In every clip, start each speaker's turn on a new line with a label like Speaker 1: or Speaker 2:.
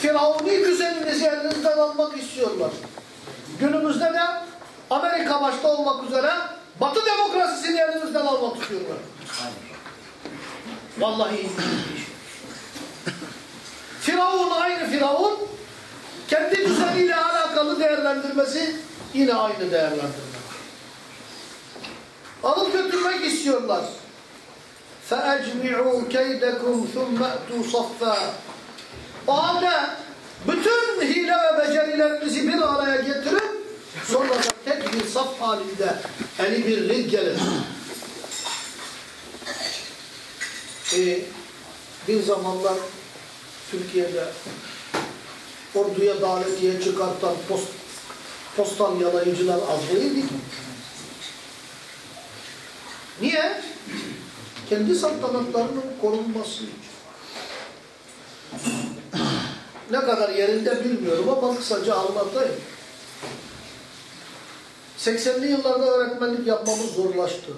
Speaker 1: Firavuni düzeninizi elinizden almak istiyorlar. Günümüzde de Amerika başta olmak üzere Batı demokrasisini elinizden almak istiyorlar. Vallahi ilginç. Firavun aynı Firavun. Kendi düzeniyle alakalı değerlendirmesi yine aynı değerlendirme. Alıp götürmek istiyorlar. فَاَجْمِعُوا كَيْدَكُمْ ثُمَّ اَتُوا صَفَّا o halde bütün hile ve becerilerinizi bir araya getirip sonra da tek bir saf halinde eli birlik gelin. Ee, bir zamanlar Türkiye'de orduya davetiye çıkartan post, postal yalayıcılar az değildi. Niye? Kendi saltanatlarının korunması için. Ne kadar yerinde bilmiyorum ama kısaca anlatayım. 80'li yıllarda öğretmenlik yapmamız zorlaştı.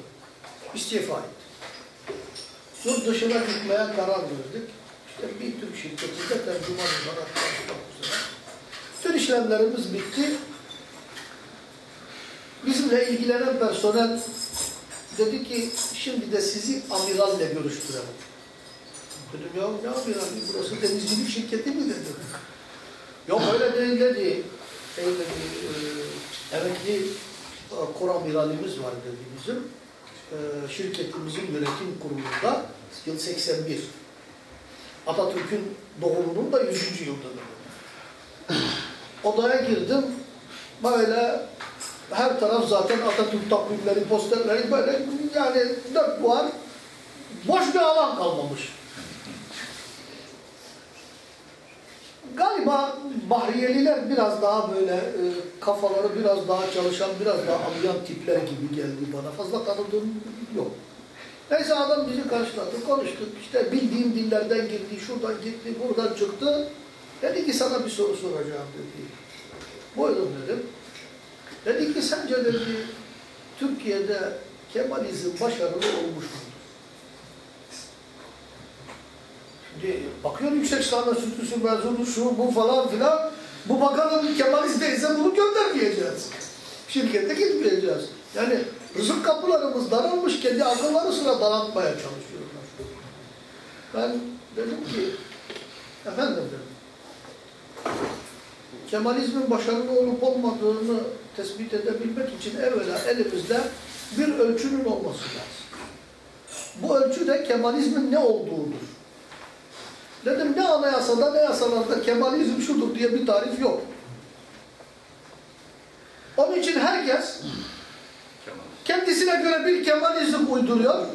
Speaker 1: İstifa ettik. Yurt dışına gitmeye karar verdik. İşte bir Türk şirketinde tercüman olarak çalışmak üzere. Bütün işlemlerimiz bitti. Bizimle ilgilenen personel dedi ki şimdi de sizi amiralle görüştürelim. Dedim ya ne amirali burası denizcilik şirketi mi dedi. Yok öyle değil dedi. Şey dedi, e, emekli e, kor amiralimiz var dedi bizim. E, şirketimizin yönetim kurulunda yıl 81. Atatürk'ün doğumunun da 100. yıldır. Odaya girdim. Böyle her taraf zaten Atatürk takvimleri, posterleri böyle yani dört duvar boş bir alan kalmamış. Galiba Bahriyeliler biraz daha böyle e, kafaları biraz daha çalışan, biraz daha anlayan tipler gibi geldi bana. Fazla tanıdığım yok. Neyse adam bizi karşıladı, konuştuk. İşte bildiğim dillerden girdi, şuradan gitti, buradan çıktı. Dedi ki sana bir soru soracağım dedi. Buyurun dedim. Dedi ki sence dedi Türkiye'de Kemalizm başarılı olmuş mudur? Şimdi bakıyorum yüksek lisans sütüsü mezunu şu bu falan filan. Bu bakalım Kemalist değilse bunu göndermeyeceğiz. Şirkete gitmeyeceğiz. Yani rızık kapılarımız daralmış kendi akılları sıra daraltmaya çalışıyorlar. Ben dedim ki efendim dedim Kemalizmin başarılı olup olmadığını tespit edebilmek için evvela elimizde bir ölçünün olması lazım. Bu ölçü de Kemalizmin ne olduğudur. Dedim ne anayasada ne yasalarda Kemalizm şudur diye bir tarif yok. Onun için herkes kendisine göre bir Kemalizm uyduruyor.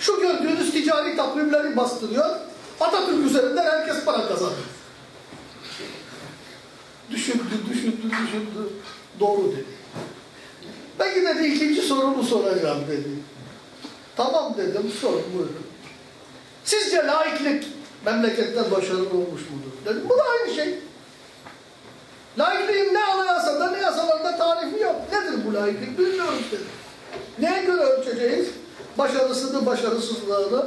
Speaker 1: Şu gördüğünüz ticari takvimleri bastırıyor. Atatürk üzerinden herkes para kazanıyor. Düşündü, düşündü, düşündü. Doğru dedi. Belki dedi ikinci sorumu soracağım dedi. Tamam dedim, sor buyurun. Sizce laiklik memleketten başarılı olmuş mudur? Dedim, bu da aynı şey. Laikliğin ne anayasada ne yasalarda tarifi yok. Nedir bu laiklik bilmiyoruz dedim. Neye göre ölçeceğiz? Başarısını, başarısızlığını.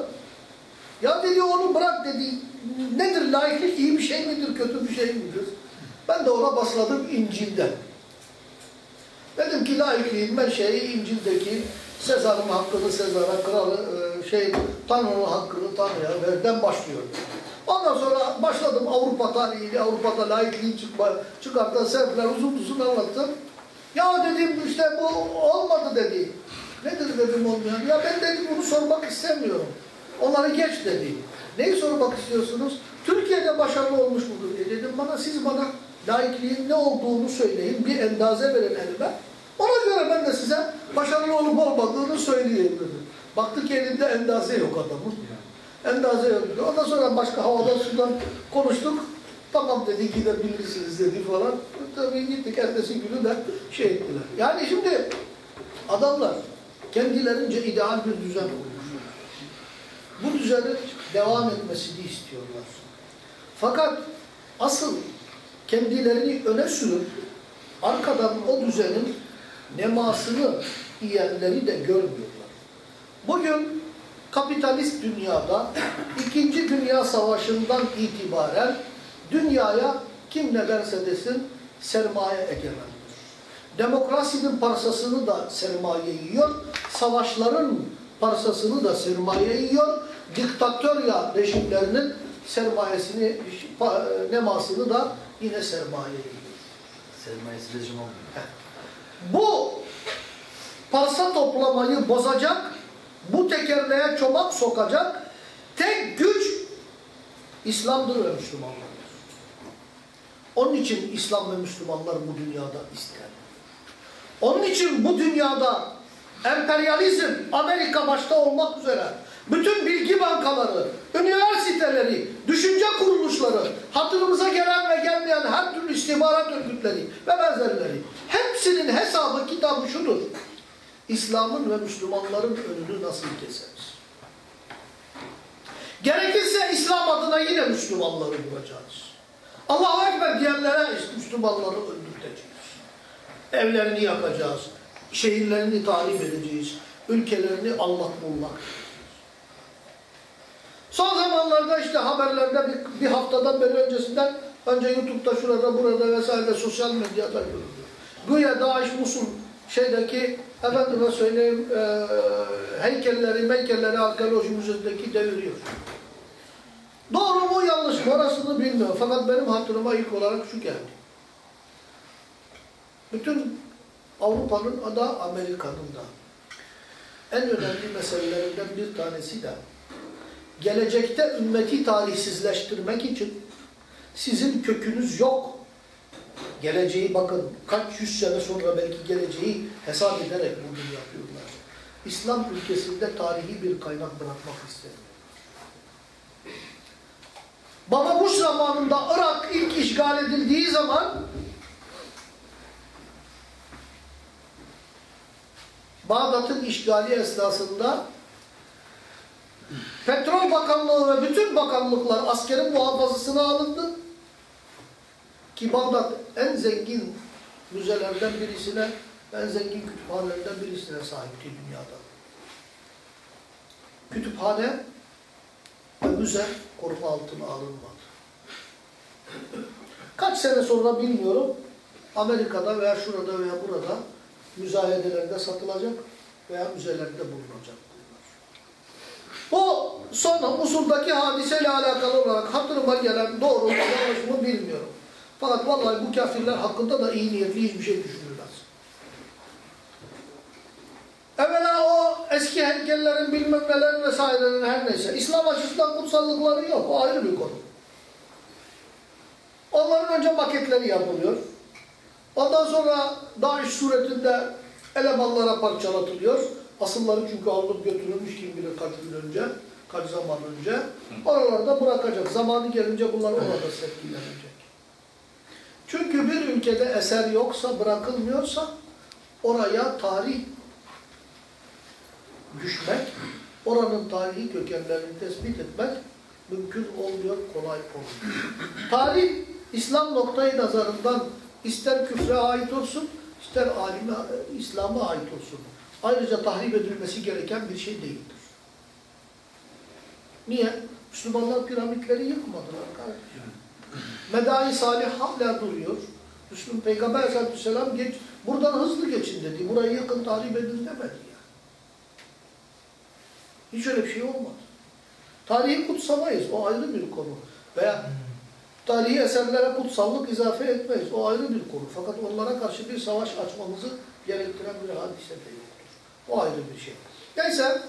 Speaker 1: Ya dedi onu bırak dedi. Nedir laiklik? İyi bir şey midir, kötü bir şey midir? Ben de ona basladım İncil'den. Dedim ki laikliğin ben şeyi İncil'deki Sezar'ın hakkını Sezar'a, kralı e, şey Tanrı'nın hakkını Tanrı'ya verden başlıyorum. Ondan sonra başladım Avrupa tarihiyle, Avrupa'da laikliği çıkma, çıkartan sebepler uzun uzun anlattım. Ya dedim işte bu olmadı dedi. Nedir dedim olmayan? Ya ben dedim bunu sormak istemiyorum. Onları geç dedi. Neyi sormak istiyorsunuz? Türkiye'de başarılı olmuş mudur diye dedim bana siz bana laikliğin ne olduğunu söyleyin, bir endaze verin elime. Ben de size başarılı olup olmadığını söyleyeyim dedim. Baktık elinde endaze yok adamın. Endaze yok. Ondan sonra başka havadan sudan konuştuk. Tamam dedi gidebilirsiniz dedi falan. Tabii gittik ertesi günü de şey ettiler. Yani şimdi adamlar kendilerince ideal bir düzen kurmuş. Bu düzenin devam etmesini istiyorlar. Fakat asıl kendilerini öne sürüp arkadan o düzenin nemasını yiyenleri de görmüyorlar. Bugün kapitalist dünyada İkinci Dünya Savaşı'ndan itibaren dünyaya kim ne derse desin sermaye egemendir. Demokrasinin parsasını da sermaye yiyor, savaşların parsasını da sermaye yiyor, diktatörya rejimlerinin sermayesini, nemasını da yine sermaye yiyor.
Speaker 2: Sermayesi rejim olmuyor.
Speaker 1: Bu parsa toplamayı bozacak, bu tekerleğe çomak sokacak tek güç İslam'dır ve Müslümanlardır. Onun için İslam ve Müslümanlar bu dünyada ister. Onun için bu dünyada emperyalizm, Amerika başta olmak üzere bütün bilgi bankaları, üniversiteleri, düşünce kuruluşları, hatırımıza gelen ve gelmeyen her türlü istihbarat örgütleri ve benzerleri hepsinin hesabı kitabı şudur. İslam'ın ve Müslümanların önünü nasıl keseriz? Gerekirse İslam adına yine Müslümanları vuracağız. Allahu Ekber diyenlere Müslümanları öldürteceğiz. Evlerini yakacağız. Şehirlerini tahrip edeceğiz. Ülkelerini allak bullak. Son zamanlarda işte haberlerde bir, bir haftadan beri öncesinden önce YouTube'da şurada burada vesaire sosyal medyada görülüyor. Güya Daesh Musul şeydeki efendime söyleyeyim e, heykelleri meykelleri arkeoloji müzesindeki deviriyor. Doğru mu yanlış mı orasını bilmiyorum. Fakat benim hatırıma ilk olarak şu geldi. Bütün Avrupa'nın da Amerika'nın da en önemli meselelerinden bir tanesi de gelecekte ümmeti tarihsizleştirmek için sizin kökünüz yok. Geleceği bakın kaç yüz sene sonra belki geleceği hesap ederek bunu yapıyorlar. İslam ülkesinde tarihi bir kaynak bırakmak istemiyor. Baba zamanında Irak ilk işgal edildiği zaman Bağdat'ın işgali esnasında Petrol Bakanlığı ve bütün bakanlıklar askerin muhafazasına alındı. Ki Bağdat en zengin müzelerden birisine, en zengin kütüphanelerden birisine sahipti dünyada. Kütüphane ve müze koruma altına alınmadı. Kaç sene sonra bilmiyorum, Amerika'da veya şurada veya burada müzayedelerde satılacak veya müzelerde bulunacak. Bu son Musul'daki hadiseyle alakalı olarak hatırıma gelen doğru mu yanlış mı bilmiyorum. Fakat vallahi bu kafirler hakkında da iyi niyetli hiçbir şey düşünürler. Evvela o eski heykellerin bilmem nelerin vesairenin her neyse. İslam açısından kutsallıkları yok. O ayrı bir konu. Onların önce maketleri yapılıyor. Ondan sonra Daesh suretinde elemanlara parçalatılıyor. Asılları çünkü alınıp götürülmüş kim bilir kaç gün önce, kaç zaman önce. Oralarda bırakacak. Zamanı gelince bunlar orada sergilenecek. Çünkü bir ülkede eser yoksa, bırakılmıyorsa oraya tarih düşmek, oranın tarihi kökenlerini tespit etmek mümkün olmuyor, kolay olmuyor. Tarih, İslam noktayı nazarından ister küfre ait olsun, ister alime, İslam'a ait olsun. Ayrıca tahrip edilmesi gereken bir şey değildir. Niye? Müslümanlar piramitleri yıkmadılar kardeşim. Medai Salih hala duruyor. Müslüman Peygamber Aleyhisselam geç, buradan hızlı geçin dedi. Burayı yakın tahrip edin demedi ya. Hiç öyle bir şey olmadı. Tarihi kutsamayız. O ayrı bir konu. Veya tarihi eserlere kutsallık izafe etmeyiz. O ayrı bir konu. Fakat onlara karşı bir savaş açmamızı gerektiren bir hadise de yoktur. O ayrı bir şey. Neyse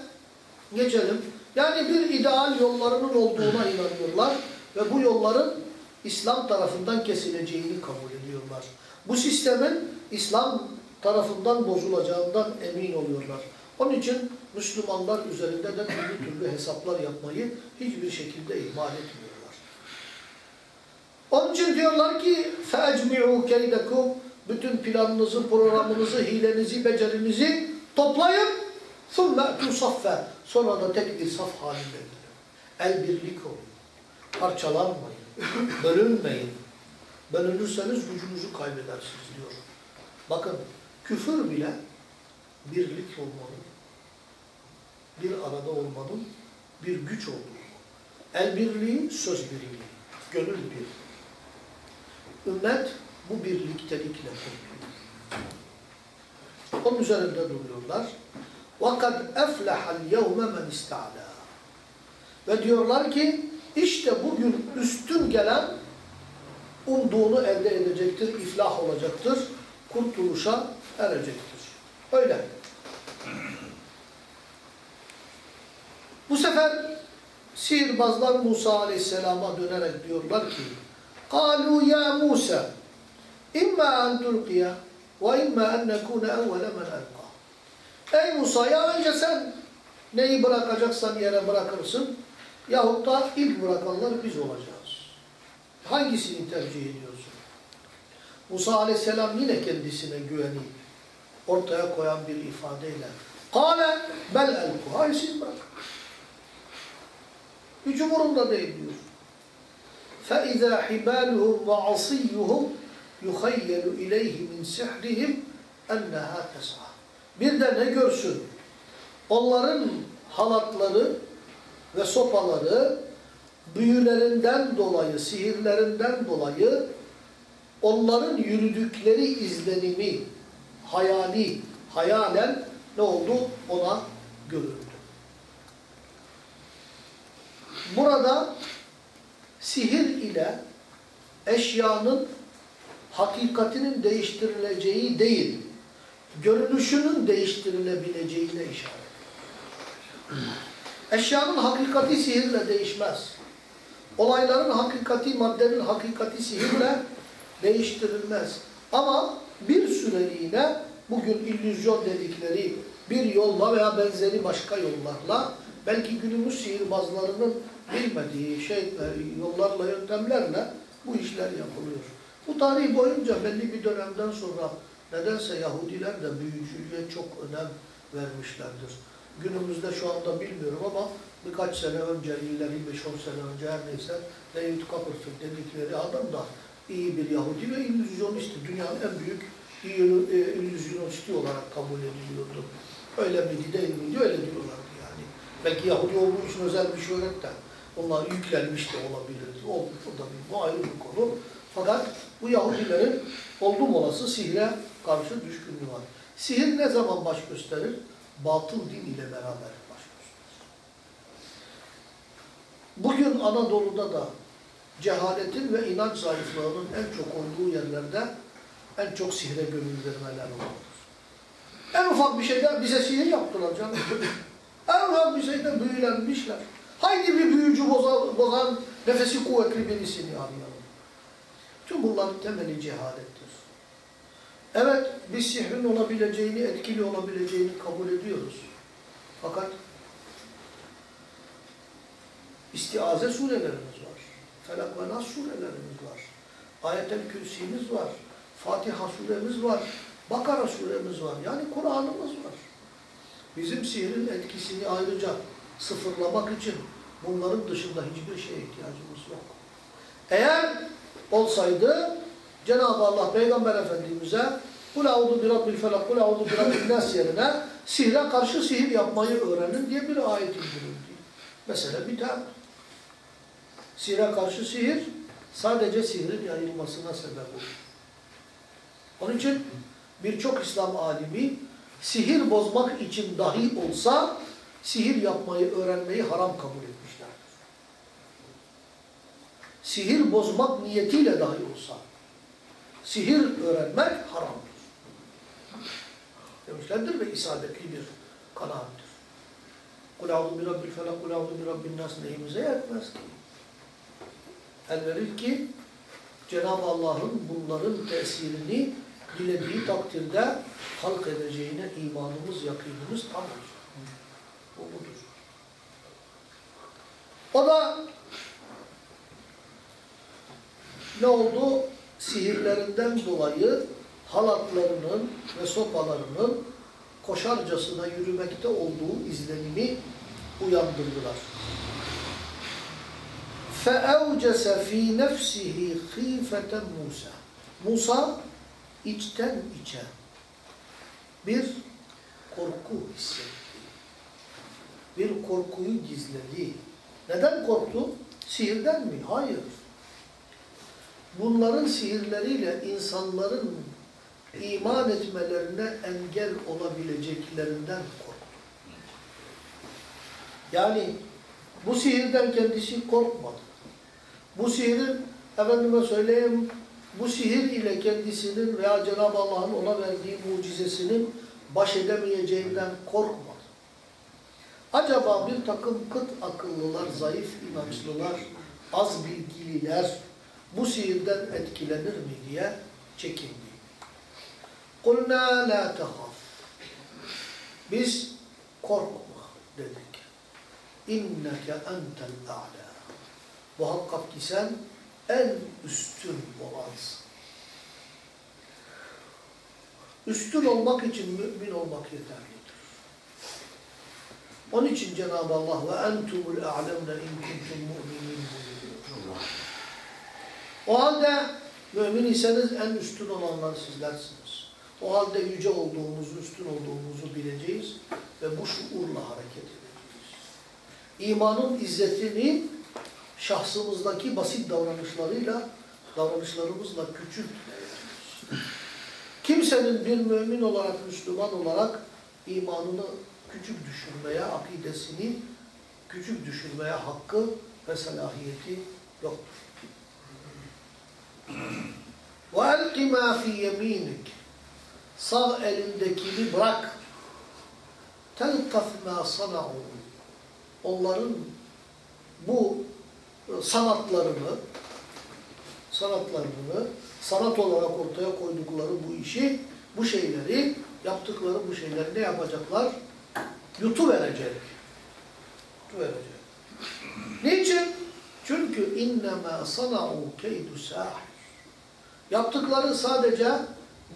Speaker 1: geçelim. Yani bir ideal yollarının olduğuna inanıyorlar ve bu yolların İslam tarafından kesileceğini kabul ediyorlar. Bu sistemin İslam tarafından bozulacağından emin oluyorlar. Onun için Müslümanlar üzerinde de türlü türlü hesaplar yapmayı hiçbir şekilde ihmal etmiyorlar. Onun için diyorlar ki فَاَجْمِعُوا كَيْدَكُمْ Bütün planınızı, programınızı, hilenizi, becerinizi toplayın. ثُمَّ اَتُوا صَفَّ Sonra da tek bir saf halinde gidin. El birlik olun. Parçalanmayın. Bölünmeyin. Bölünürseniz gücünüzü kaybedersiniz diyor. Bakın küfür bile birlik olmalı. Bir arada olmanın bir güç olduğu. El birliği söz birliği. Gönül birliği. ümmet bu birliktelikle kurtulur. Onun üzerinde duruyorlar. وَقَدْ اَفْلَحَ الْيَوْمَ مَنْ اِسْتَعْلَى Ve diyorlar ki işte bugün üstün gelen umduğunu elde edecektir, iflah olacaktır, kurtuluşa erecektir. Öyle. Bu sefer sihirbazlar Musa Aleyhisselam'a dönerek diyorlar ki قَالُوا يَا مُوسَى اِمَّا اَنْ تُلْقِيَ وَاِمَّا اَنْ نَكُونَ اَوَّلَ مَنْ اَلْقَى Ey Musa ya önce sen neyi bırakacaksan yere bırakırsın yahut da ilk bırakanlar biz olacağız. Hangisini tercih ediyorsun? Musa Aleyhisselam yine kendisine güveni ortaya koyan bir ifadeyle قَالَ bel elku. Hayır siz bırakın. Hiç umurumda değil diyor. فَاِذَا حِبَالُهُمْ وَعَصِيُّهُمْ يُخَيَّلُ اِلَيْهِ مِنْ سِحْرِهِمْ اَنَّهَا تَسْعَى Bir de ne görsün? Onların halatları ve sopaları büyülerinden dolayı, sihirlerinden dolayı onların yürüdükleri izlenimi, hayali, hayalen ne oldu? Ona görüldü. Burada sihir ile eşyanın hakikatinin değiştirileceği değil, görünüşünün değiştirilebileceğine işaret. Eşyanın hakikati sihirle değişmez. Olayların hakikati, maddenin hakikati sihirle değiştirilmez. Ama bir süreliğine bugün illüzyon dedikleri bir yolla veya benzeri başka yollarla belki günümüz sihirbazlarının bilmediği şey, yollarla, yöntemlerle bu işler yapılıyor. Bu tarih boyunca belli bir dönemden sonra nedense Yahudiler de büyücülüğe çok önem vermişlerdir. Günümüzde şu anda bilmiyorum ama birkaç sene önce, ileri 5-10 sene önce her neyse David Copperfield dedikleri adam da iyi bir Yahudi ve illüzyonisti. Dünyanın en büyük illüzyonisti olarak kabul ediliyordu. Öyle miydi değil miydi öyle diyorlardı yani. Belki Yahudi olduğu için özel bir şöhret de onlar yüklenmiş de olabilirdi. Olmuş o da bir, bu ayrı bir konu. Fakat bu Yahudilerin oldum olası sihre karşı düşkünlüğü var. Sihir ne zaman baş gösterir? Batıl din ile beraber baş gösterir. Bugün Anadolu'da da cehaletin ve inanç zayıflığının en çok olduğu yerlerde en çok sihre gönül vermeler olur. En ufak bir şeyden bize sihir yaptılar canım. en ufak bir şeyden büyülenmişler. Hangi bir büyücü bozan, bozan nefesi kuvvetli birisini arayalım. Tüm bunların temeli cehalettir. Evet, biz sihrin olabileceğini, etkili olabileceğini kabul ediyoruz. Fakat istiaze surelerimiz var. Felak ve Nas surelerimiz var. Ayet-el Kürsi'miz var. Fatiha suremiz var. Bakara suremiz var. Yani Kur'an'ımız var. Bizim sihrin etkisini ayrıca sıfırlamak için bunların dışında hiçbir şeye ihtiyacımız yok. Eğer olsaydı Cenab-ı Allah Peygamber Efendimiz'e Kul audu bi rabbil felak, kul audu bi rabbin nas yerine sihre karşı sihir yapmayı öğrenin diye bir ayet indirildi. Mesela bir tane. Sihre karşı sihir sadece sihrin yayılmasına sebep olur. Onun için birçok İslam alimi sihir bozmak için dahi olsa sihir yapmayı öğrenmeyi haram kabul etmişlerdir. Sihir bozmak niyetiyle dahi olsa sihir öğrenmek haramdır. Demişlerdir ve isabetli bir kanaattir. Kul a'udhu bi rabbil felak, kul a'udhu bi rabbin nas neyimize yetmez ki. El ki Cenab-ı Allah'ın bunların tesirini dilediği takdirde halk edeceğine imanımız, yakinimiz tam olacak. Bu budur. O da ne oldu? Sihirlerinden dolayı halatlarının ve sopalarının koşarcasına yürümekte olduğu izlenimi uyandırdılar. فَاَوْجَسَ ف۪ي نَفْسِهِ خِيفَةً Musa. Musa içten içe bir korku hissetti. Bir korkuyu gizledi. Neden korktu? Sihirden mi? Hayır. bunların sihirleriyle insanların iman etmelerine engel olabileceklerinden korktu. Yani bu sihirden kendisi korkmadı. Bu sihirin, efendime söyleyeyim, bu sihir ile kendisinin veya Cenab-ı Allah'ın ona verdiği mucizesinin baş edemeyeceğinden korkmadı. Acaba bir takım kıt akıllılar, zayıf inançlılar, az bilgililer bu sihirden etkilenir mi diye çekindi. قُلْنَا لَا تَخَفْ Biz korkma dedik. اِنَّكَ اَنْتَ الْاَعْلَى Muhakkak ki sen en üstün olansın. Üstün olmak için mümin olmak yeterlidir. Onun için Cenab-ı Allah ve entumul a'lemne in kuntum mu'minin buyuruyor. o halde mümin iseniz en üstün olanlar sizlersiniz. O halde yüce olduğumuzu, üstün olduğumuzu bileceğiz ve bu şuurla hareket edeceğiz. İmanın izzetini şahsımızdaki basit davranışlarıyla, davranışlarımızla küçültmeyeceğiz. Kimsenin bir mümin olarak, Müslüman olarak imanını küçük düşürmeye, akidesini küçük düşürmeye hakkı ve selahiyeti yoktur. وَاَلْقِ مَا فِي يَم۪ينِكَ Sağ elindekini bırak. تَلْقَفْ مَا صَنَعُوا Onların bu e, sanatlarını, sanatlarını, sanat olarak ortaya koydukları bu işi, bu şeyleri, yaptıkları bu şeyleri ne yapacaklar? Yutu verecek. Yutu verecek. Niçin? Çünkü innema sana'u keydu sahir. Yaptıkları sadece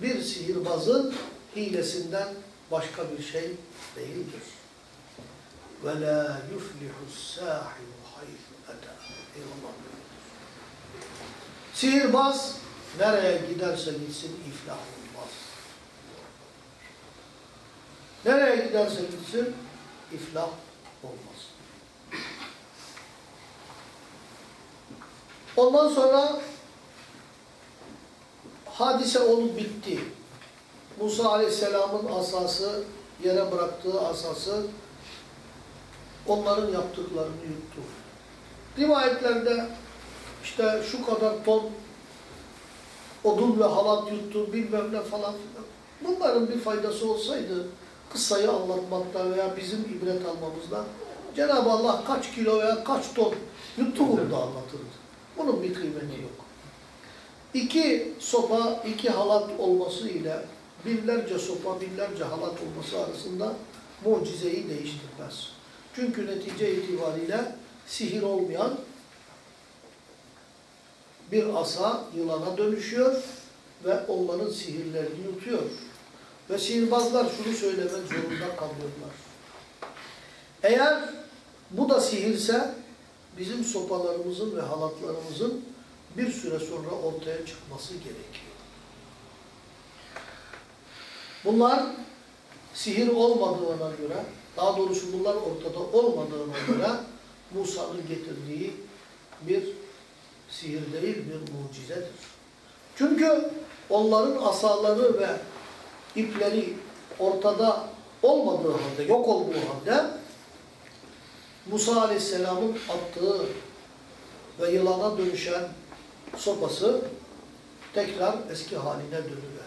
Speaker 1: bir sihirbazın hilesinden başka bir şey değildir. Sahiru haythu ata. Eyvallah. Sihirbaz nereye giderse gitsin iflah olmaz. Nereye giderse gitsin iflah olmaz. Ondan sonra hadise olup bitti. Musa Aleyhisselam'ın asası, yere bıraktığı asası onların yaptıklarını yuttu. Rivayetlerde işte şu kadar ton odun ve halat yuttu, bilmem ne falan filan. Bunların bir faydası olsaydı kıssayı anlatmakta veya bizim ibret almamızda Cenab-ı Allah kaç kilo veya kaç ton yuttu bunu da anlatırdı. Bunun bir kıymeti yok. İki sopa, iki halat olması ile binlerce sopa, binlerce halat olması arasında mucizeyi değiştirmez. Çünkü netice itibariyle sihir olmayan bir asa yılana dönüşüyor ve onların sihirlerini yutuyor. Ve sihirbazlar şunu söylemek zorunda kalıyorlar. Eğer bu da sihirse bizim sopalarımızın ve halatlarımızın bir süre sonra ortaya çıkması gerekiyor. Bunlar sihir olmadığına göre, daha doğrusu bunlar ortada olmadığına göre Musa'nın getirdiği bir sihir değil, bir mucizedir. Çünkü onların asaları ve ipleri ortada olmadığı halde, yok olduğu halde Musa Aleyhisselam'ın attığı ve yılana dönüşen sopası tekrar eski haline dönüver.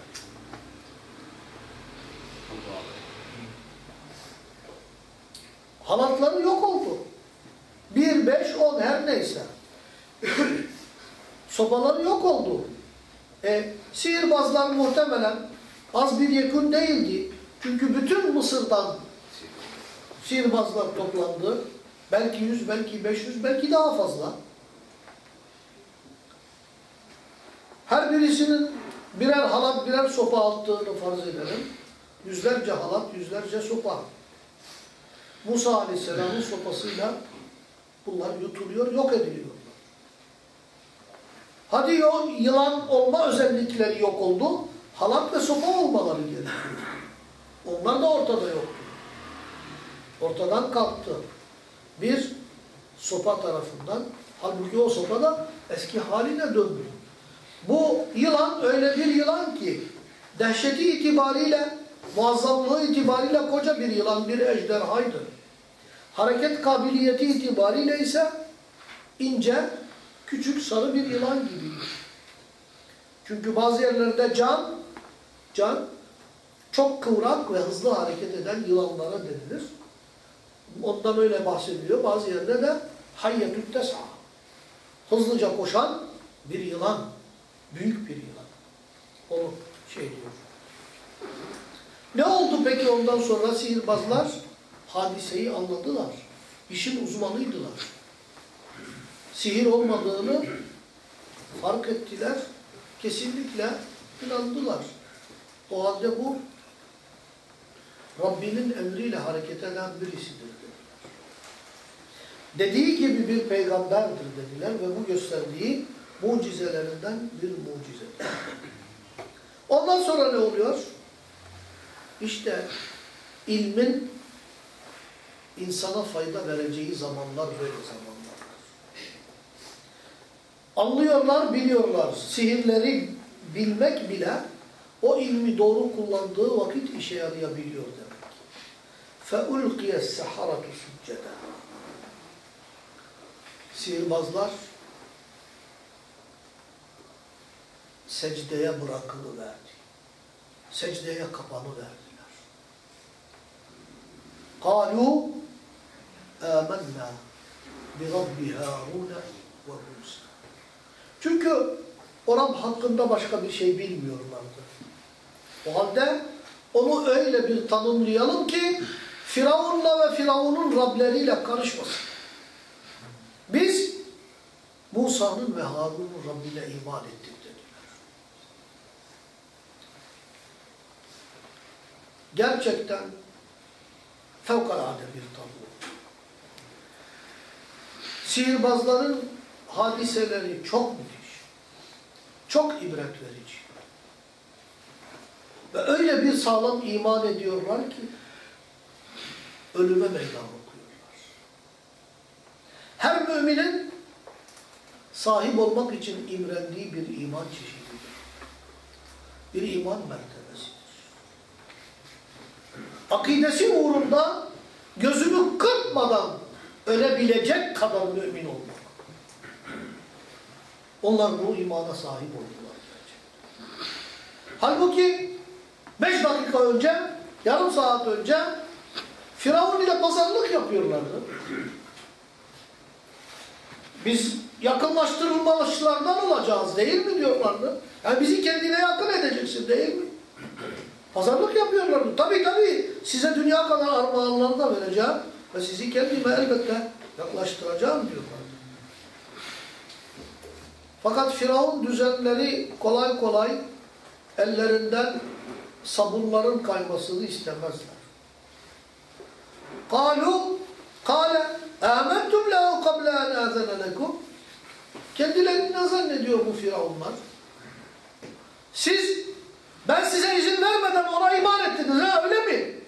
Speaker 1: Halatları yok oldu. Bir, beş, on her neyse. Sopaları yok oldu. E, sihirbazlar muhtemelen az bir yekun değildi. Çünkü bütün Mısır'dan sihirbazlar toplandı. Belki yüz, belki beş yüz, belki daha fazla. Her birisinin birer halat, birer sopa attığını farz edelim. Yüzlerce halat, yüzlerce sopa. Musa Aleyhisselam'ın sopasıyla bunlar yutuluyor, yok ediliyorlar. Hadi o yılan olma özellikleri yok oldu. Halat ve sopa olmaları gerekiyor. Onlar da ortada yoktu. Ortadan kalktı. Bir sopa tarafından, halbuki o sopa da eski haline döndü. Bu yılan öyle bir yılan ki dehşeti itibariyle, muazzamlığı itibariyle koca bir yılan, bir ejderhaydır. Hareket kabiliyeti itibariyle ise ince, küçük, sarı bir yılan gibidir. Çünkü bazı yerlerde can, can çok kıvrak ve hızlı hareket eden yılanlara denilir. Ondan öyle bahsediliyor. Bazı yerde de hayyetü. Hızlıca koşan bir yılan. Büyük bir yılan. Onu şey diyor. Ne oldu peki ondan sonra sihirbazlar? Hadiseyi anladılar. İşin uzmanıydılar. Sihir olmadığını fark ettiler. Kesinlikle inandılar. O halde bu Rabbinin emriyle hareket eden birisidir dediler. Dediği gibi bir peygamberdir dediler ve bu gösterdiği mucizelerinden bir mucizedir. Ondan sonra ne oluyor? İşte ilmin insana fayda vereceği zamanlar böyle zamanlardır. Anlıyorlar, biliyorlar. Sihirleri bilmek bile o ilmi doğru kullandığı vakit işe yarayabiliyor demek. فَاُلْقِيَ السَّحَرَةُ سُجَّدًا Sihirbazlar secdeye bırakılıverdi. Secdeye kapanıverdiler. Kalu amennâ bi Rabbi Harun'a ve Musa. Çünkü oram hakkında başka bir şey bilmiyorlardı. O halde onu öyle bir tanımlayalım ki Firavun'la ve Firavun'un Rableriyle karışmasın. Biz Musa'nın ve Harun'un Rabbine iman ettik. Gerçekten fevkalade bir tablo. Sihirbazların hadiseleri çok müthiş. Çok ibret verici. Ve öyle bir sağlam iman ediyorlar ki ölüme meydan okuyorlar. Her müminin sahip olmak için imrendiği bir iman çeşididir. Bir iman mertebesidir. Akidesi uğrunda gözünü kırpmadan ölebilecek kadar mümin olmak. Onlar bu imana sahip oldular. Halbuki beş dakika önce, yarım saat önce Firavun ile pazarlık yapıyorlardı. Biz yakınlaştırılmışlardan olacağız değil mi diyorlardı. Yani bizi kendine yakın edeceksin değil mi? Pazarlık yapıyorlardı. Tabii tabii size dünya kadar armağanları da vereceğim ve sizi kendime elbette yaklaştıracağım diyorlardı. Fakat Firavun düzenleri kolay kolay ellerinden sabunların kaymasını istemezler. Kalu kale âmentum lehu kable en âzene lekum Kendilerini ne zannediyor bu firavunlar? Siz ben size izin vermeden ona iman ettiniz ha öyle mi?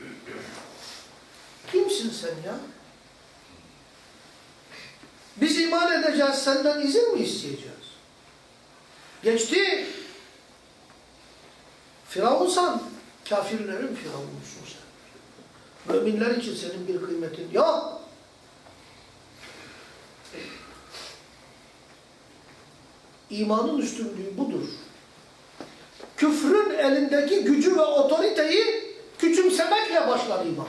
Speaker 1: Kimsin sen ya? Biz iman edeceğiz, senden izin mi isteyeceğiz? Geçti. Firavunsan, kafirlerin firavunmusun sen. Müminler için senin bir kıymetin yok. İmanın üstünlüğü budur. Küfrün elindeki gücü ve otoriteyi küçümsemekle başlar iman.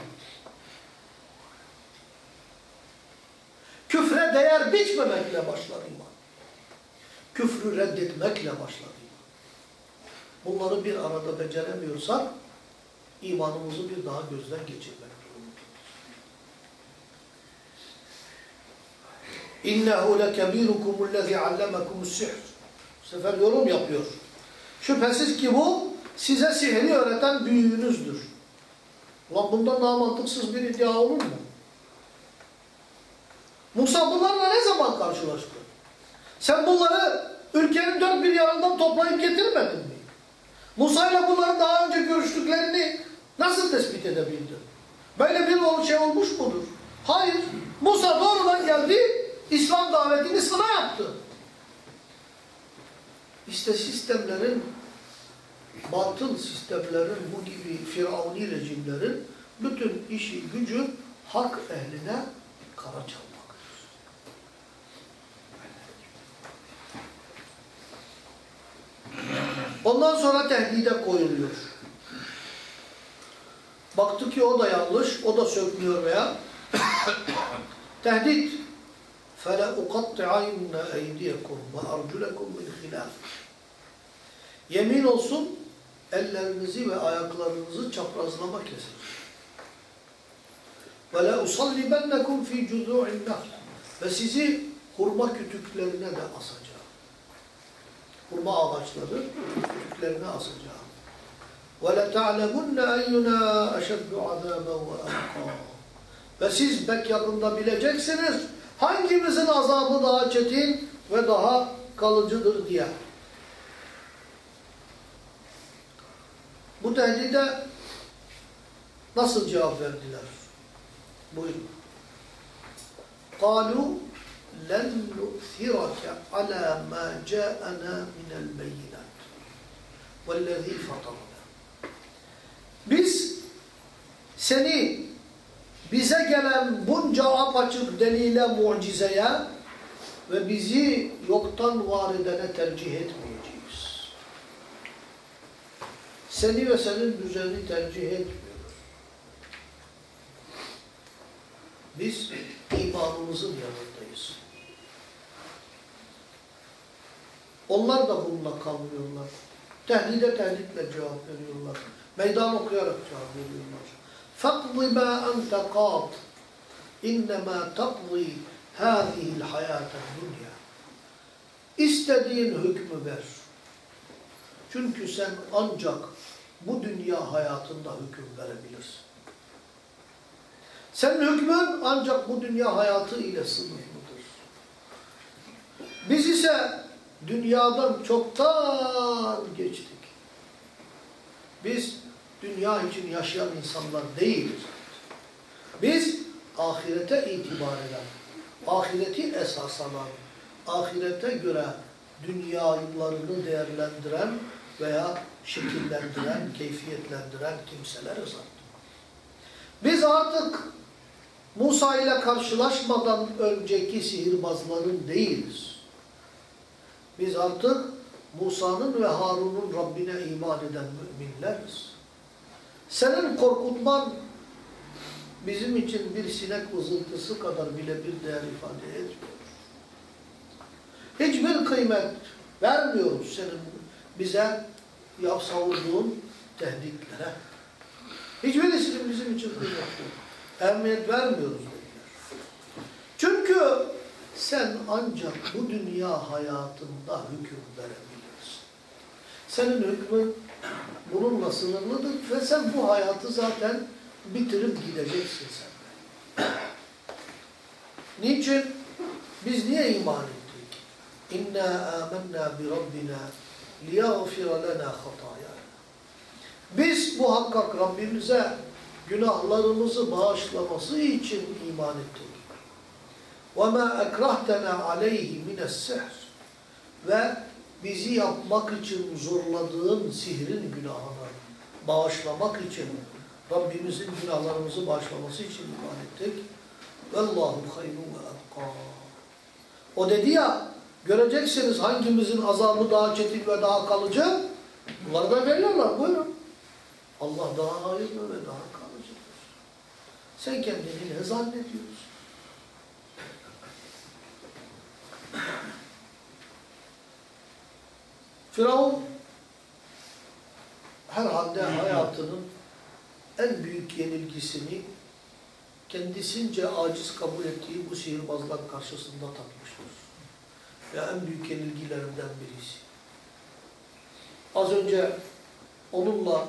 Speaker 1: Küfre değer biçmemekle başlar iman. Küfrü reddetmekle başlar iman. Bunları bir arada beceremiyorsak imanımızı bir daha gözden geçirmek durumundayız. İnnehu lekebirukum lezî allemakumus sihr. Bu sefer yorum yapıyor. Şüphesiz ki bu size sihri öğreten büyüğünüzdür. Ulan bundan daha mantıksız bir iddia olur mu? Musa bunlarla ne zaman karşılaştı? Sen bunları ülkenin dört bir yanından toplayıp getirmedin mi? Musa ile bunların daha önce görüştüklerini nasıl tespit edebildin? Böyle bir şey olmuş mudur? Hayır. Musa doğrudan geldi, İslam davetini sana yaptı. İşte sistemlerin, batıl sistemlerin, bu gibi firavuni rejimlerin bütün işi gücü hak ehline kara çalmak. Ondan sonra tehdide koyuluyor. Baktı ki o da yanlış, o da sökmüyor veya tehdit. فَلَاُقَطِّعَيْنَ اَيْدِيَكُمْ وَاَرْجُلَكُمْ مِنْ خِلَافٍ Yemin olsun ellerinizi ve ayaklarınızı çaprazlama kesin. Ve la usallibennekum fi cudu'in nahl. Ve sizi hurma kütüklerine de asacağım. Hurma ağaçları kütüklerine asacağım. Ve la ta'lemunne eyyuna eşeddu azaben ve. Ve siz pek yakında bileceksiniz hangimizin azabı daha çetin ve daha kalıcıdır diye. Bu tehdide nasıl cevap verdiler? Buyurun. قالوا لن نؤثرك على ما جاءنا من البينات والذي فطرنا Biz seni bize gelen bunca apaçık delile, mucizeye ve bizi yoktan var edene tercih etmeyeceğiz. Seni ve senin düzenini tercih etmiyoruz. Biz imanımızın yanındayız. Onlar da bununla kalmıyorlar. Tehdide tehditle cevap veriyorlar. Meydan okuyarak cevap veriyorlar. فَقْضِ مَا أَنْتَ قَاضٍ اِنَّمَا تَقْضِي هَذِهِ الْحَيَاةَ الدُّنْيَا İstediğin hükmü ver. Çünkü sen ancak bu dünya hayatında hüküm verebilirsin. Senin hükmün ancak bu dünya hayatı ile sınırlıdır. Biz ise dünyadan çoktan geçtik. Biz dünya için yaşayan insanlar değiliz. Biz ahirete itibar eden, ahireti esas alan, ahirete göre dünyalarını değerlendiren veya şekillendiren, keyfiyetlendiren kimseleriz artık. Biz artık Musa ile karşılaşmadan önceki sihirbazların değiliz. Biz artık Musa'nın ve Harun'un Rabbine iman eden müminleriz. Senin korkutman bizim için bir sinek vızıltısı kadar bile bir değer ifade etmiyor. Hiçbir kıymet vermiyoruz senin bize ya savurduğun tehditlere. Hiçbirisinin bizim için kıymet yok. Ehemmiyet vermiyoruz dediler. Çünkü sen ancak bu dünya hayatında hüküm verebilirsin. Senin hükmün bununla sınırlıdır ve sen bu hayatı zaten bitirip gideceksin sen. Niçin? Biz niye iman ettik? İnna amennâ bi rabbina liyaghfira lana hatâyâna. Biz bu hakkak Rabbimize günahlarımızı bağışlaması için iman ettik. وَمَا اَكْرَهْتَنَا عَلَيْهِ مِنَ السِّحْرِ Ve bizi yapmak için zorladığın sihrin günahını bağışlamak için, Rabbimizin günahlarımızı bağışlaması için iman ettik. وَاللّٰهُ خَيْرٌ وَاَبْقَى O dedi ya, göreceksiniz hangimizin azabı daha çetin ve daha kalıcı. Bunları da veriyorlar, buyurun. Allah daha hayırlı ve daha kalıcıdır. Sen kendini ne zannediyorsun? Firavun herhalde hayatının en büyük yenilgisini kendisince aciz kabul ettiği bu sihirbazlar karşısında tatmıştır. Ve en büyük yenilgilerinden birisi. Az önce onunla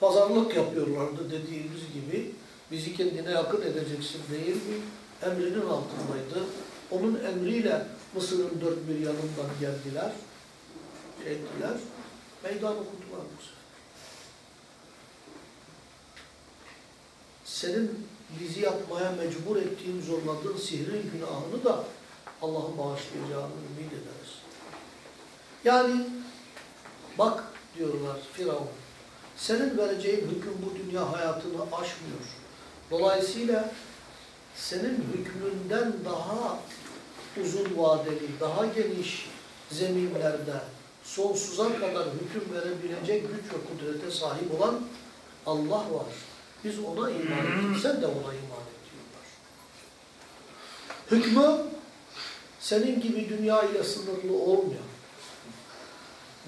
Speaker 1: pazarlık yapıyorlardı dediğimiz gibi bizi kendine yakın edeceksin değil mi? Emrinin altındaydı. Onun emriyle Mısır'ın dört bir yanından geldiler. Şey ettiler. Meydan okudular bu sefer. Senin bizi yapmaya mecbur ettiğin, zorladığın sihrin günahını da Allah'ın bağışlayacağını ümit ederiz. Yani Bak diyorlar Firavun. Senin vereceğin hüküm bu dünya hayatını aşmıyor. Dolayısıyla senin hükmünden daha uzun vadeli, daha geniş zeminlerde sonsuza kadar hüküm verebilecek güç ve kudrete sahip olan Allah var. Biz ona iman ettik. Sen de ona iman et. Hükmü senin gibi dünya ile sınırlı olmuyor.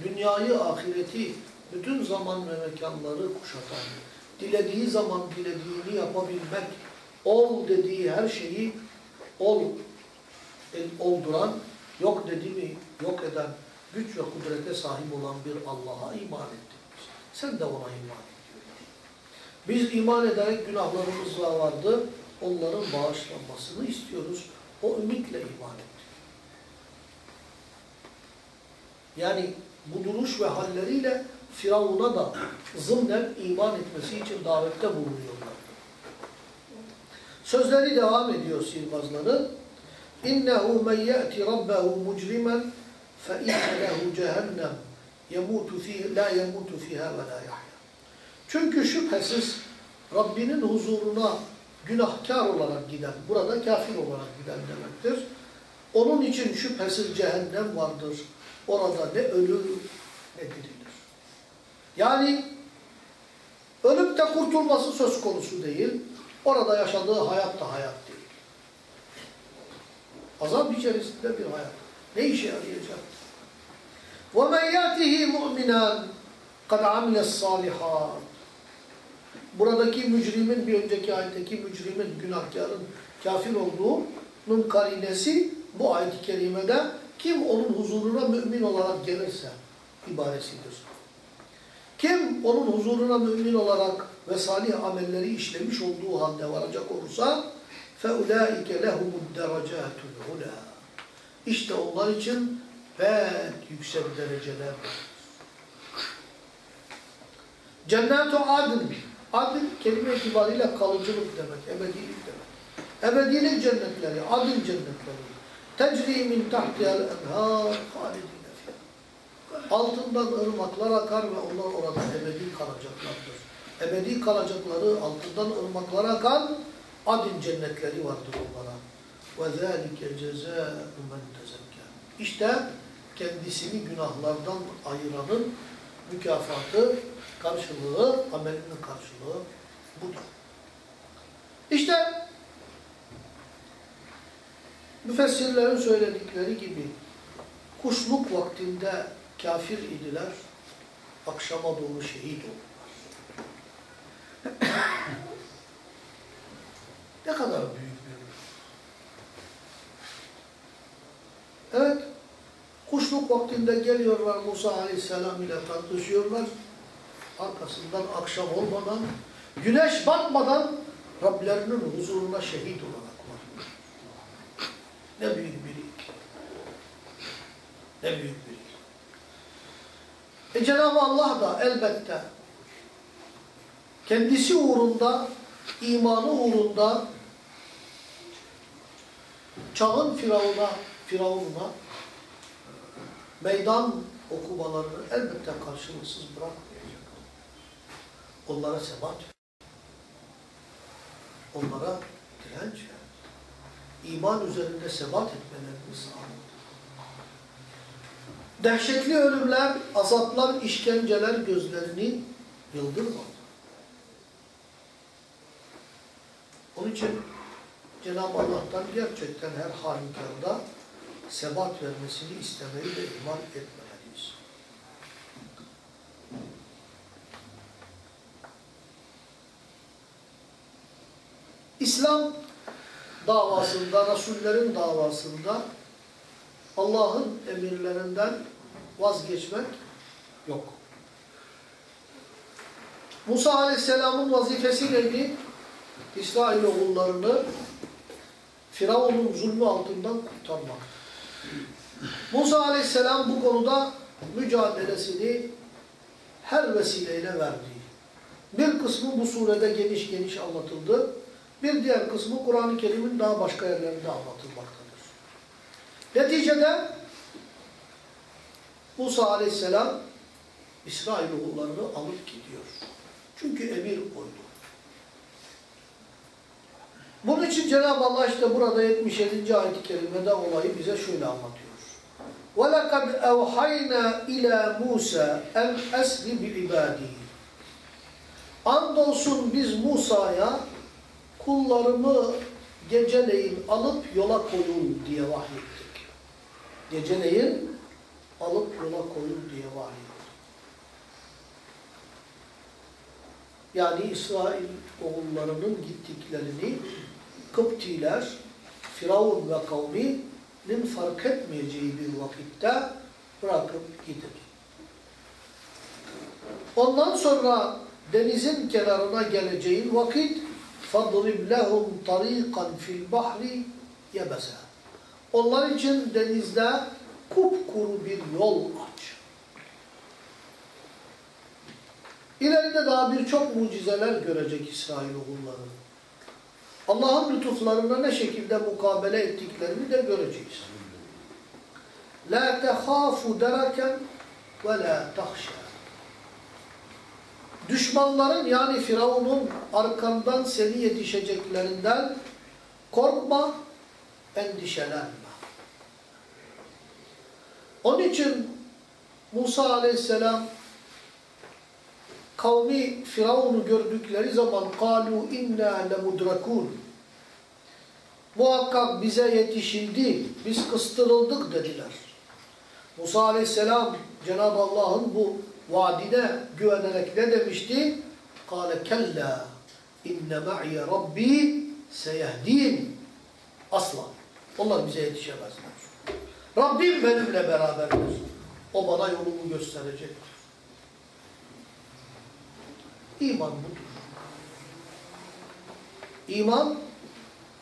Speaker 1: Dünyayı, ahireti, bütün zaman ve mekanları kuşatan, dilediği zaman dilediğini yapabilmek, ol dediği her şeyi ol, olduran, yok dedi mi yok eden, güç ve kudrete sahip olan bir Allah'a iman ettik. Sen de ona iman et. Biz iman ederek günahlarımız var vardı, onların bağışlanmasını istiyoruz. O ümitle iman ettik. Yani bu duruş ve halleriyle Firavun'a da zımnen iman etmesi için davette bulunuyorlar. Sözleri devam ediyor sihirbazların. İnnehu men ye'ti rabbehu mucrimen fe inne cehennem yemutu fiha la yemutu fiha ve la yahya. Çünkü şüphesiz Rabbinin huzuruna günahkar olarak giden, burada kafir olarak giden demektir. Onun için şüphesiz cehennem vardır. Orada ne ölür ne dirilir. Yani ölüp de kurtulması söz konusu değil. Orada yaşadığı hayat da hayat değil. Azap içerisinde bir hayat. Ne işe yarayacak? وَمَنْ يَأْتِهِ مُؤْمِنًا قَدْ عَمِلَ الصَّالِحَاتِ Buradaki mücrimin, bir önceki ayetteki mücrimin, günahkarın kafir olduğunun karinesi bu ayet-i kerimede kim onun huzuruna mümin olarak gelirse ibaresidir. Kim onun huzuruna mümin olarak ve salih amelleri işlemiş olduğu halde varacak olursa فَاُولَٰئِكَ لَهُمُ الدَّرَجَاتُ الْعُلَى İşte onlar için pek yüksek dereceler Cennet-u adn. Adn kelime itibariyle kalıcılık demek, ebedilik demek. Ebedilik cennetleri, adn cennetleri. Tecri min tahtiyel enhâr halidine Altından ırmaklar akar ve onlar orada ebedi kalacaklardır. Ebedi kalacakları altından ırmaklar akan adin cennetleri vardır onlara. Ve zâlike cezâ'u men tezekkâ. İşte kendisini günahlardan ayıranın mükafatı, karşılığı, amelinin karşılığı budur. İşte müfessirlerin söyledikleri gibi kuşluk vaktinde kafir idiler, akşama doğru şehit oldular. ne kadar büyük bir Evet, kuşluk vaktinde geliyorlar Musa Aleyhisselam ile tartışıyorlar. Arkasından akşam olmadan, güneş batmadan Rablerinin huzuruna şehit var. Ne büyük bir ilk. Ne büyük bir ilk. E Cenab-ı Allah da elbette kendisi uğrunda, imanı uğrunda çağın Firavun'a, Firavun'a meydan okumalarını elbette karşılıksız bırakmayacak. Onlara sebat onlara direnç ver. İman üzerinde sebat etmelerini sağladı. Dehşetli ölümler, azaplar, işkenceler gözlerini yıldırmadı. Onun için Cenab-ı Allah'tan gerçekten her halükarda sebat vermesini istemeyi ve iman etmeliyiz. İslam davasında, Resullerin davasında Allah'ın emirlerinden vazgeçmek yok. Musa Aleyhisselam'ın vazifesi neydi? İsrailoğullarını Firavun'un zulmü altından kurtarmak. Musa Aleyhisselam bu konuda mücadelesini her vesileyle verdi. Bir kısmı bu surede geniş geniş anlatıldı. Bir diğer kısmı Kur'an-ı Kerim'in daha başka yerlerinde anlatılmaktadır. Neticede Musa Aleyhisselam İsrailoğullarını alıp gidiyor. Çünkü emir koydu. Bunun için Cenab-ı Allah işte burada 77. ayet-i kerimede olayı bize şöyle anlatıyor. وَلَقَدْ اَوْحَيْنَا اِلَى مُوسَى اَنْ اَسْرِ بِعِبَادِهِ Andolsun biz Musa'ya kullarımı geceleyin alıp yola koyun diye vahyettik. Geceleyin alıp yola koyun diye vahyettik. Yani İsrail oğullarının gittiklerini Kıptiler, Firavun ve kavminin fark etmeyeceği bir vakitte bırakıp gidin. Ondan sonra denizin kenarına geleceğin vakit فَضْرِبْ لَهُمْ طَر۪يقًا فِي الْبَحْرِ يَبَسًا Onlar için denizde kupkuru bir yol aç. İleride daha birçok mucizeler görecek İsrailoğulları. Allah'ın lütuflarına ne şekilde mukabele ettiklerini de göreceğiz. لَا تَخَافُ دَرَكًا وَلَا تَخْشَى Düşmanların yani Firavun'un arkandan seni yetişeceklerinden korkma, endişelenme. Onun için Musa aleyhisselam kavmi Firavun'u gördükleri zaman قَالُوا اِنَّا لَمُدْرَكُونَ Muhakkak bize yetişildi, biz kıstırıldık dediler. Musa aleyhisselam Cenab-ı Allah'ın bu vaadine güvenerek ne demişti? Kale kella inne ma'iye rabbi seyehdin. Asla. Onlar bize yetişemezler. Rabbim benimle beraberdir. O bana yolumu gösterecektir. İman budur. İman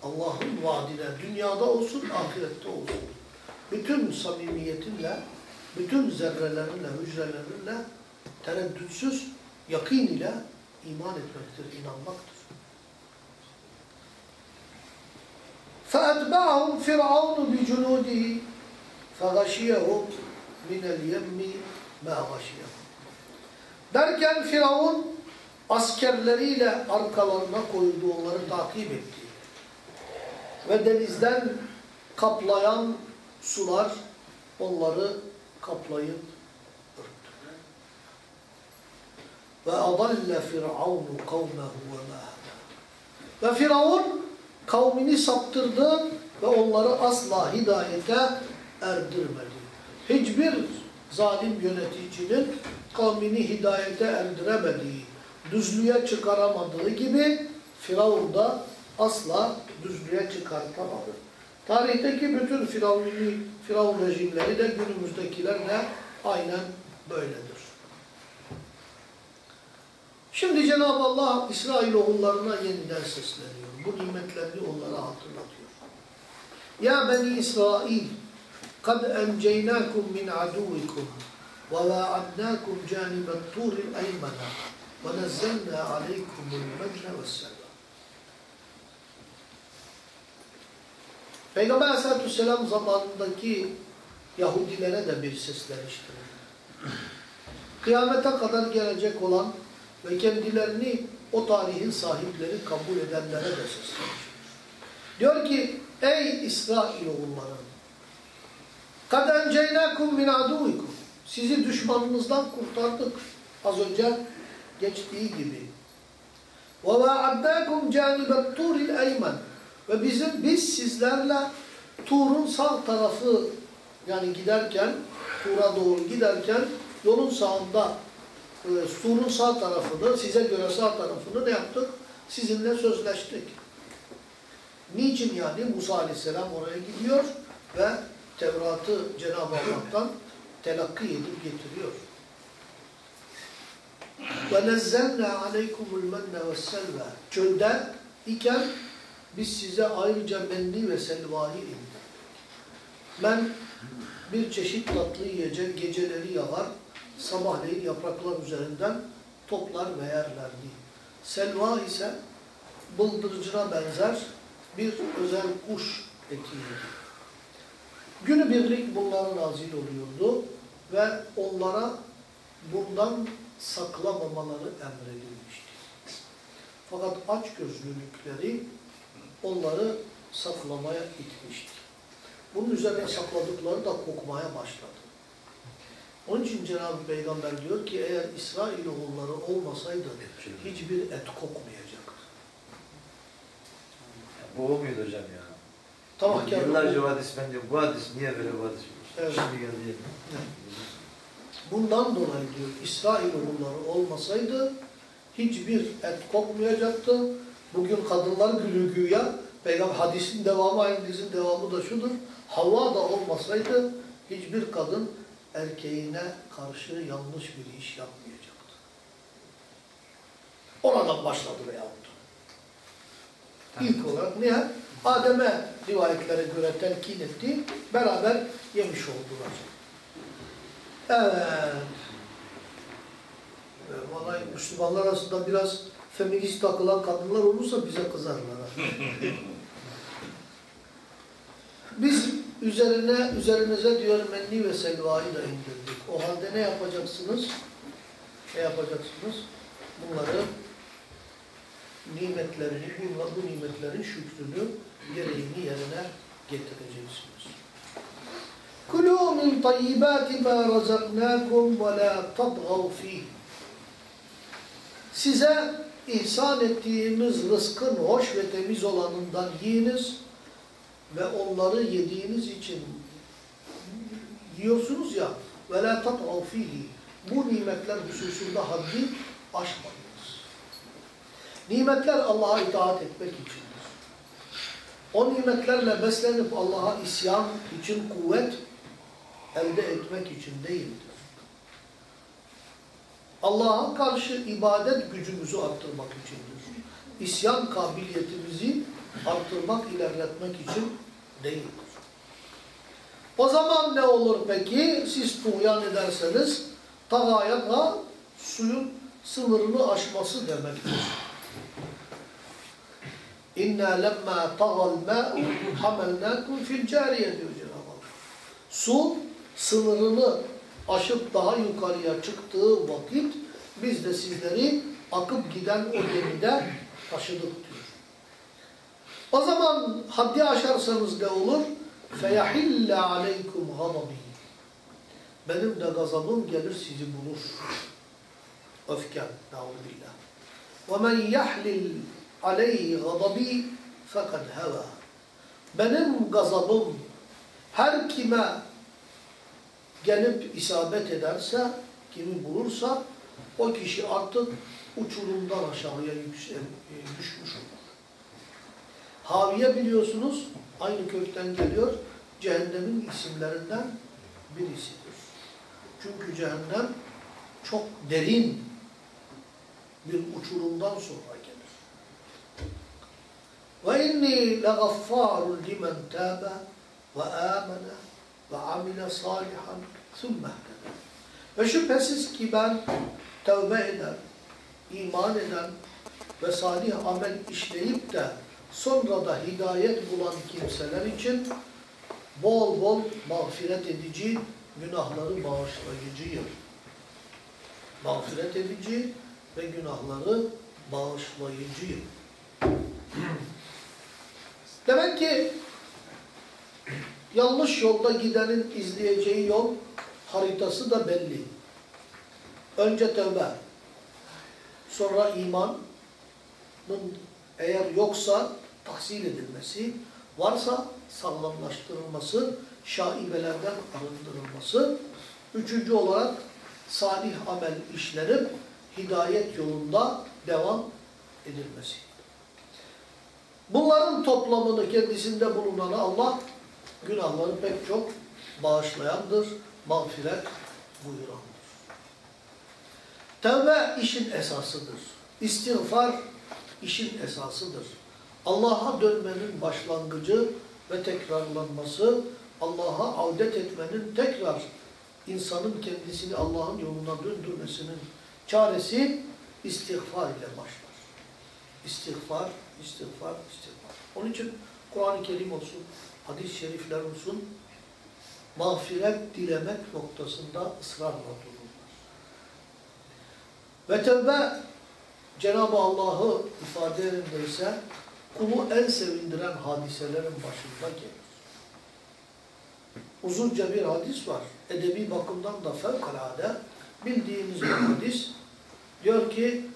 Speaker 1: Allah'ın vaadine dünyada olsun, ahirette olsun. Bütün samimiyetinle, bütün zerrelerinle, hücrelerinle tereddütsüz, yakin ile iman etmektir, inanmaktır. فَاَتْبَعَهُمْ فِرْعَوْنُ بِجُنُودِهِ فَغَشِيَهُمْ مِنَ الْيَمِّ مَا غَشِيَهُمْ Derken Firavun askerleriyle arkalarına koyuldu, onları takip etti. Ve denizden kaplayan sular onları kaplayıp Ve adalle firavunu kavmehu ve ma Ve Firavun kavmini saptırdı ve onları asla hidayete erdirmedi. Hiçbir zalim yöneticinin kavmini hidayete erdiremediği, düzlüğe çıkaramadığı gibi Firavun da asla düzlüğe çıkartamadı. Tarihteki bütün Firavuni, Firavun rejimleri de günümüzdekiler de aynen böyledir. Şimdi Cenab-ı Allah İsrailoğullarına yeniden sesleniyor. Bu nimetlerini onlara hatırlatıyor. Ya Beni İsrail, kad enceynakum min aduvikum ve vaadnakum canibet turil eymana ve nezzelna aleykumul medne vesselam. Peygamber aleyhissalatü vesselam zamanındaki Yahudilere de bir sesleniştir. Kıyamete kadar gelecek olan ve kendilerini o tarihin sahipleri kabul edenlere de sesleniştir. Diyor ki, ey İsrailoğulları, قَدْ اَنْجَيْنَاكُمْ مِنْ عَدُوِكُمْ Sizi düşmanınızdan kurtardık. Az önce geçtiği gibi. وَوَاعَدَّاكُمْ جَانِبَ الطُّورِ الْاَيْمَنِ Ve bizim biz sizlerle Tur'un sağ tarafı yani giderken Tur'a doğru giderken yolun sağında e, Tur'un sağ tarafını size göre sağ tarafını ne yaptık? Sizinle sözleştik. Niçin yani Musa Aleyhisselam oraya gidiyor ve Tevrat'ı Cenab-ı Allah'tan telakki edip getiriyor. وَنَزَّلْنَا عَلَيْكُمُ الْمَنَّ وَالسَّلْوَى Çölde iken biz size ayrıca menni ve selvayı indirdik. Men bir çeşit tatlı yiyecek, geceleri yağar, sabahleyin yapraklar üzerinden toplar ve yerlerdi. Selva ise bıldırıcına benzer bir özel kuş etiydi. Günü birlik bunlara nazil oluyordu ve onlara bundan saklamamaları emredilmişti. Fakat açgözlülükleri onları saklamaya itmişti. Bunun üzerine sakladıkları da kokmaya başladı. Onun için Cenab-ı Peygamber diyor ki eğer İsrailoğulları olmasaydı hiçbir et kokmayacaktı.
Speaker 2: Bu o muydu hocam ya?
Speaker 1: Tamahkar
Speaker 2: Yıllarca bu hadis ben diyorum. Bu hadis niye böyle bu hadis?
Speaker 1: Evet.
Speaker 2: Şimdi geldi.
Speaker 1: Bundan dolayı diyor İsrailoğulları olmasaydı hiçbir et kokmayacaktı. Bugün kadınlar gülü güya Peygamber hadisin devamı aynı hadisin devamı da şudur. Havva da olmasaydı hiçbir kadın erkeğine karşı yanlış bir iş yapmayacaktı. Oradan başladı veyahut. İlk olarak niye? Adem'e rivayetlere göre telkin etti. Beraber yemiş oldular. Evet. Ee, Vallahi Müslümanlar arasında biraz feminist takılan kadınlar olursa bize kızarlar. Biz üzerine üzerinize diyor menni ve selvayı da indirdik. O halde ne yapacaksınız? Ne yapacaksınız? Bunları nimetlerini, bu, bu nimetlerin şükrünü, gereğini yerine getireceksiniz. Kulu min tayyibati ma razaknakum ve la tadgav fih. Size ihsan ettiğimiz rızkın hoş ve temiz olanından yiyiniz ve onları yediğiniz için yiyorsunuz ya ve la tadgav fihi. Bu nimetler hususunda haddi aşmayınız. Nimetler Allah'a itaat etmek içindir. O nimetlerle beslenip Allah'a isyan için kuvvet elde etmek için değildir. Allah'a karşı ibadet gücümüzü arttırmak içindir. İsyan kabiliyetimizi arttırmak, ilerletmek için değildir. O zaman ne olur peki? Siz tuğyan ederseniz tagayatla suyun sınırını aşması demektir. İnna lemma tagal ma'u hamelnakum fil cariye diyor Cenab-ı Allah. Su sınırını aşıp daha yukarıya çıktığı vakit biz de sizleri akıp giden o gemide taşıdık. O zaman haddi aşarsanız ne olur? فَيَحِلَّ عَلَيْكُمْ غَضَبِي Benim de gazabım gelir sizi bulur. Öfkem. Nauzubillah. وَمَنْ يَحْلِلْ عَلَيْهِ غَضَبِي فَقَدْ هَوَى Benim gazabım her kime gelip isabet ederse, kimi bulursa o kişi artık uçurumdan aşağıya yüksel, e, düşmüş olur. Haviye biliyorsunuz aynı kökten geliyor. Cehennemin isimlerinden birisidir. Çünkü cehennem çok derin bir uçurumdan sonra gelir. Ve inni legaffarun limen tâbe ve âmene ve amile salihan thumme Ve şüphesiz ki ben tövbe eden, iman eden ve salih amel işleyip de sonra da hidayet bulan kimseler için bol bol mağfiret edici, günahları bağışlayıcıyım. Mağfiret edici ve günahları bağışlayıcıyım. Demek ki yanlış yolda gidenin izleyeceği yol haritası da belli. Önce tövbe, sonra imanın eğer yoksa tahsil edilmesi, varsa sağlamlaştırılması, şaibelerden arındırılması, üçüncü olarak salih amel işlenip hidayet yolunda devam edilmesi. Bunların toplamını kendisinde bulunana Allah günahları pek çok bağışlayandır, mağfiret buyurandır. Tevbe işin esasıdır. İstiğfar işin esasıdır. Allah'a dönmenin başlangıcı ve tekrarlanması, Allah'a avdet etmenin tekrar insanın kendisini Allah'ın yoluna döndürmesinin çaresi istiğfar ile başlar. İstiğfar, istiğfar, istiğfar. Onun için Kur'an-ı Kerim olsun, hadis-i şerifler olsun, mağfiret dilemek noktasında ısrarla dururlar. Ve tevbe Cenab-ı Allah'ı ifade yerindeyse kulu en sevindiren hadiselerin başında gelir. Uzunca bir hadis var. Edebi bakımdan da fevkalade bildiğimiz bir hadis. Diyor ki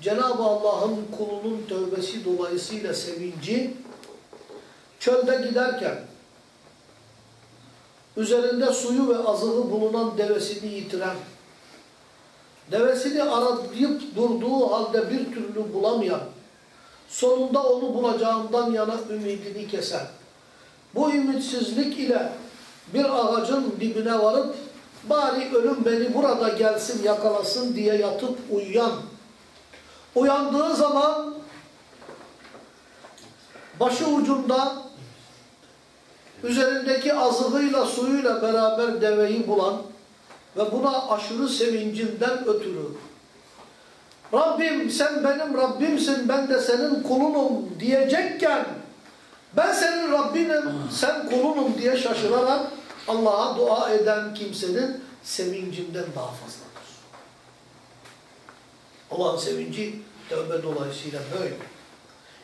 Speaker 1: Cenab-ı Allah'ın kulunun tövbesi dolayısıyla sevinci çölde giderken üzerinde suyu ve azığı bulunan devesini yitiren, devesini arayıp durduğu halde bir türlü bulamayan, sonunda onu bulacağından yana ümidini kesen, bu ümitsizlik ile bir ağacın dibine varıp bari ölüm beni burada gelsin yakalasın diye yatıp uyuyan, uyandığı zaman başı ucunda üzerindeki azığıyla suyuyla beraber deveyi bulan ve buna aşırı sevincinden ötürü Rabbim sen benim Rabbimsin ben de senin kulunum diyecekken ben senin Rabbinim sen kulunum diye şaşırarak Allah'a dua eden kimsenin sevincinden daha fazladır. Allah'ın sevinci tövbe dolayısıyla böyle.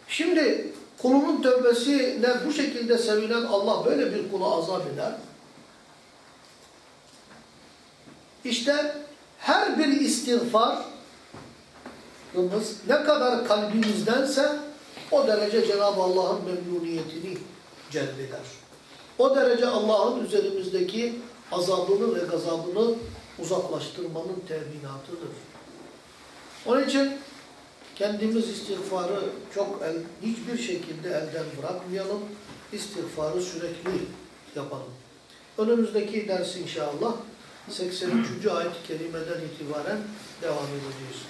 Speaker 1: Şimdi kulunun tövbesine bu şekilde sevinen Allah böyle bir kula azap eder. İşte her bir istiğfarımız ne kadar kalbimizdense o derece Cenab-ı Allah'ın memnuniyetini celbeder. O derece Allah'ın üzerimizdeki azabını ve gazabını uzaklaştırmanın teminatıdır. Onun için kendimiz istiğfarı çok el, hiçbir şekilde elden bırakmayalım. İstiğfarı sürekli yapalım. Önümüzdeki ders inşallah 83. ayet-i kerimeden itibaren devam edeceğiz.